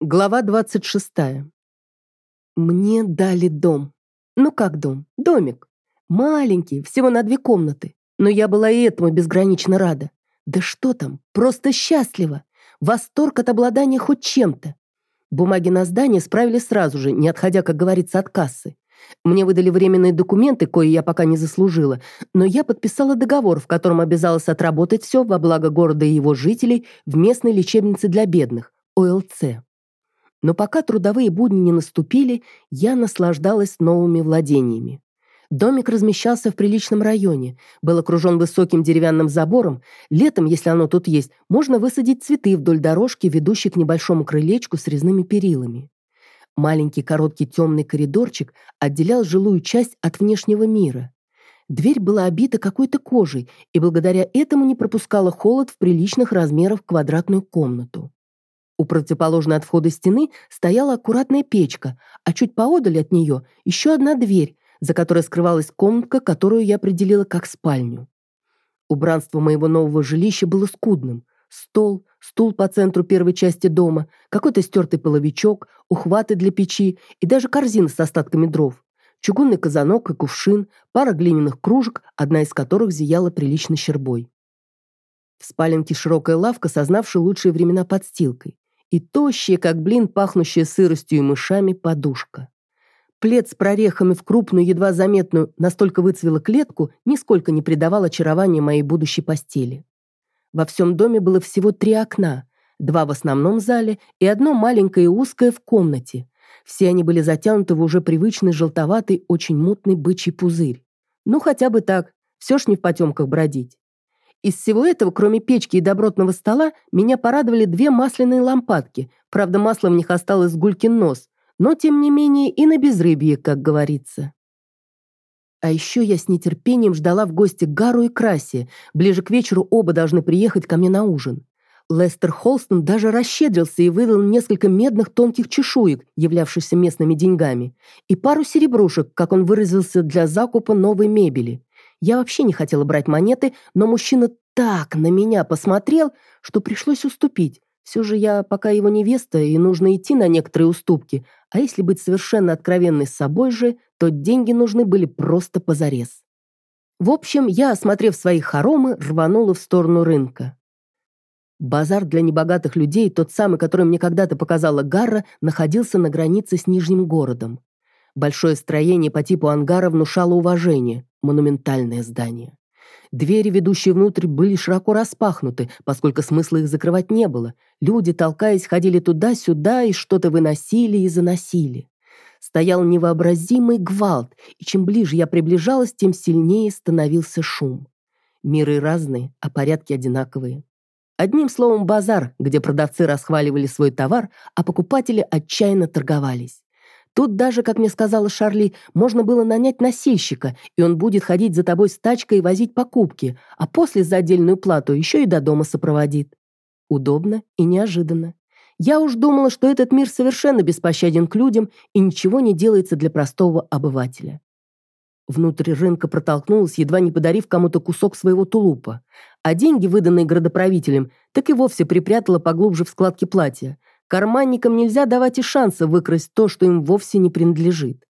Глава 26. Мне дали дом. Ну как дом? Домик. Маленький, всего на две комнаты. Но я была и этому безгранично рада. Да что там, просто счастлива. Восторг от обладания хоть чем-то. Бумаги на здание справили сразу же, не отходя, как говорится, от кассы. Мне выдали временные документы, кои я пока не заслужила, но я подписала договор, в котором обязалась отработать все во благо города и его жителей в местной лечебнице для бедных, ОЛЦ. Но пока трудовые будни не наступили, я наслаждалась новыми владениями. Домик размещался в приличном районе, был окружен высоким деревянным забором. Летом, если оно тут есть, можно высадить цветы вдоль дорожки, ведущей к небольшому крылечку с резными перилами. Маленький короткий темный коридорчик отделял жилую часть от внешнего мира. Дверь была обита какой-то кожей, и благодаря этому не пропускала холод в приличных размерах квадратную комнату. У противоположной от входа стены стояла аккуратная печка, а чуть поодаль от нее еще одна дверь, за которой скрывалась комнатка, которую я определила как спальню. Убранство моего нового жилища было скудным. Стол, стул по центру первой части дома, какой-то стертый половичок, ухваты для печи и даже корзина с остатками дров. Чугунный казанок и кувшин, пара глиняных кружек, одна из которых зияла прилично щербой. В спаленке широкая лавка, сознавшая лучшие времена подстилкой и тощая, как блин, пахнущая сыростью и мышами, подушка. Плед с прорехами в крупную, едва заметную, настолько выцвела клетку, нисколько не придавал очарования моей будущей постели. Во всем доме было всего три окна, два в основном зале и одно маленькое и узкое в комнате. Все они были затянуты в уже привычный желтоватый, очень мутный бычий пузырь. Ну, хотя бы так, все ж не в потемках бродить. Из всего этого, кроме печки и добротного стола, меня порадовали две масляные лампадки. Правда, масла в них осталось гулькин нос, но, тем не менее, и на безрыбье, как говорится. А еще я с нетерпением ждала в гости Гару и Краси. Ближе к вечеру оба должны приехать ко мне на ужин. Лестер Холстон даже расщедрился и выдал несколько медных тонких чешуек, являвшихся местными деньгами, и пару серебрушек, как он выразился, для закупа новой мебели. Я вообще не хотела брать монеты, но мужчина так на меня посмотрел, что пришлось уступить. Все же я пока его невеста, и нужно идти на некоторые уступки. А если быть совершенно откровенной с собой же, то деньги нужны были просто позарез. В общем, я, осмотрев свои хоромы, рванула в сторону рынка. Базар для небогатых людей, тот самый, который мне когда-то показала Гарра, находился на границе с Нижним городом. Большое строение по типу ангара внушало уважение, монументальное здание. Двери, ведущие внутрь, были широко распахнуты, поскольку смысла их закрывать не было. Люди, толкаясь, ходили туда-сюда и что-то выносили и заносили. Стоял невообразимый гвалт, и чем ближе я приближалась, тем сильнее становился шум. Миры разные, а порядки одинаковые. Одним словом, базар, где продавцы расхваливали свой товар, а покупатели отчаянно торговались. Тут даже, как мне сказала Шарли, можно было нанять носильщика, и он будет ходить за тобой с тачкой и возить покупки, а после за отдельную плату еще и до дома сопроводит. Удобно и неожиданно. Я уж думала, что этот мир совершенно беспощаден к людям и ничего не делается для простого обывателя. Внутрь рынка протолкнулась, едва не подарив кому-то кусок своего тулупа. А деньги, выданные градоправителем, так и вовсе припрятала поглубже в складке платья. Карманникам нельзя давать и шанса выкрасть то, что им вовсе не принадлежит.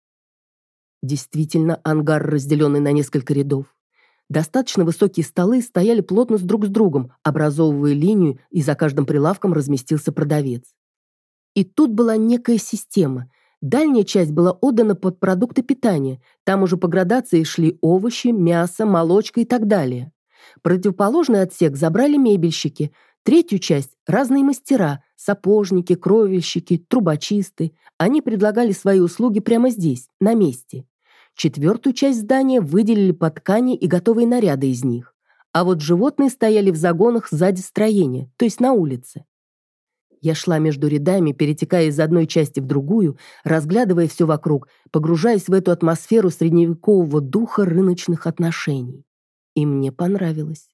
Действительно, ангар, разделенный на несколько рядов. Достаточно высокие столы стояли плотно с друг с другом, образовывая линию, и за каждым прилавком разместился продавец. И тут была некая система. Дальняя часть была отдана под продукты питания. Там уже по градации шли овощи, мясо, молочка и так далее. Противоположный отсек забрали мебельщики, Третью часть – разные мастера, сапожники, кровельщики, трубочисты. Они предлагали свои услуги прямо здесь, на месте. Четвертую часть здания выделили под ткани и готовые наряды из них. А вот животные стояли в загонах сзади строения, то есть на улице. Я шла между рядами, перетекая из одной части в другую, разглядывая все вокруг, погружаясь в эту атмосферу средневекового духа рыночных отношений. И мне понравилось.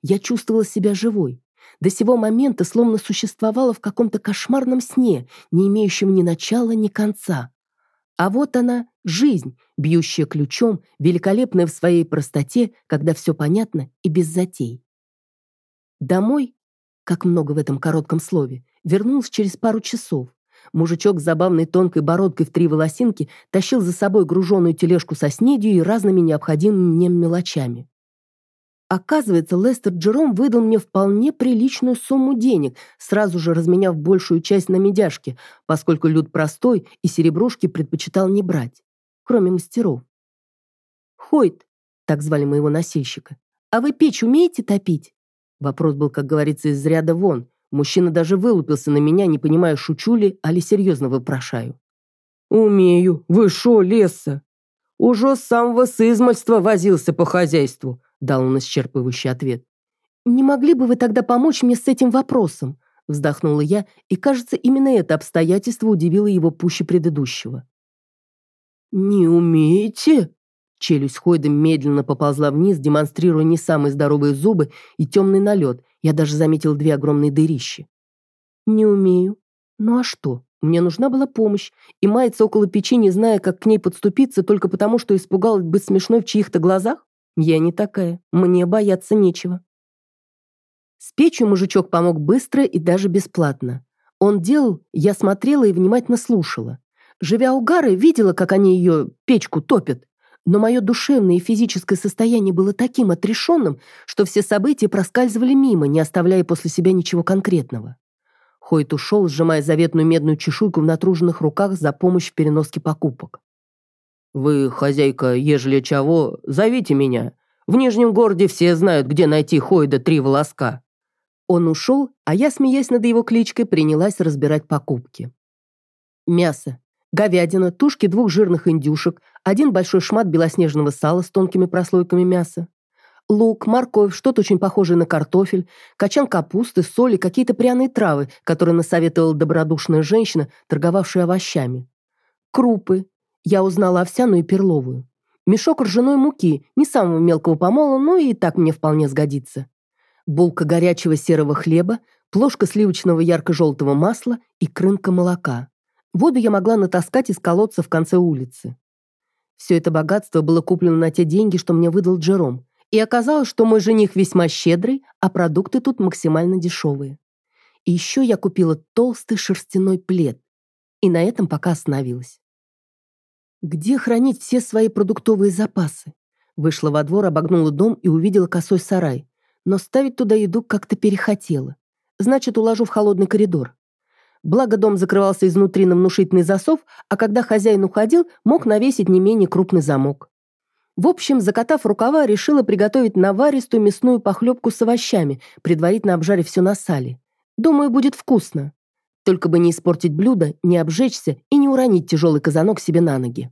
Я чувствовала себя живой, до сего момента словно существовала в каком-то кошмарном сне, не имеющем ни начала, ни конца. А вот она, жизнь, бьющая ключом, великолепная в своей простоте, когда все понятно и без затей. Домой, как много в этом коротком слове, вернулась через пару часов. Мужичок с забавной тонкой бородкой в три волосинки тащил за собой груженную тележку со снедью и разными необходимыми мне мелочами. Оказывается, Лестер Джером выдал мне вполне приличную сумму денег, сразу же разменяв большую часть на медяшки, поскольку люд простой и серебрушки предпочитал не брать, кроме мастеров. «Хойт», так звали моего носильщика, «а вы печь умеете топить?» Вопрос был, как говорится, из ряда вон. Мужчина даже вылупился на меня, не понимая, шучу ли, али серьезно вопрошаю. «Умею. Вы шо, леса? Уже с самого сызмальства возился по хозяйству дал он исчерпывающий ответ. «Не могли бы вы тогда помочь мне с этим вопросом?» Вздохнула я, и, кажется, именно это обстоятельство удивило его пуще предыдущего. «Не умеете?» Челюсть Хойда медленно поползла вниз, демонстрируя не самые здоровые зубы и темный налет. Я даже заметил две огромные дырищи. «Не умею. Ну а что? Мне нужна была помощь, и мается около печи, не зная, как к ней подступиться, только потому, что испугалась быть смешной в чьих-то глазах? Я не такая, мне бояться нечего. С печью мужичок помог быстро и даже бесплатно. Он делал, я смотрела и внимательно слушала. Живя у Гары, видела, как они ее печку топят. Но мое душевное и физическое состояние было таким отрешенным, что все события проскальзывали мимо, не оставляя после себя ничего конкретного. Хойт ушел, сжимая заветную медную чешуйку в натруженных руках за помощь в переноске покупок. «Вы, хозяйка, ежели чего, зовите меня. В Нижнем городе все знают, где найти Хойда три волоска». Он ушел, а я, смеясь над его кличкой, принялась разбирать покупки. Мясо. Говядина, тушки двух жирных индюшек, один большой шмат белоснежного сала с тонкими прослойками мяса. Лук, морковь, что-то очень похожее на картофель, качан капусты, соль и какие-то пряные травы, которые насоветовала добродушная женщина, торговавшая овощами. Крупы, я узнала овсяную и перловую. Мешок ржаной муки, не самого мелкого помола, но и так мне вполне сгодится. Булка горячего серого хлеба, плошка сливочного ярко-желтого масла и крынка молока. Воду я могла натаскать из колодца в конце улицы. Все это богатство было куплено на те деньги, что мне выдал Джером, и оказалось, что мой жених весьма щедрый, а продукты тут максимально дешевые. И еще я купила толстый шерстяной плед, и на этом пока остановилась. Где хранить все свои продуктовые запасы? Вышла во двор, обогнула дом и увидела косой сарай. Но ставить туда еду как-то перехотела. Значит, уложу в холодный коридор. Благо дом закрывался изнутри на внушительный засов, а когда хозяин уходил, мог навесить не менее крупный замок. В общем, закатав рукава, решила приготовить наваристую мясную похлебку с овощами, предварительно обжарив все на сале. Думаю, будет вкусно. Только бы не испортить блюдо, не обжечься и не уронить тяжелый казанок себе на ноги.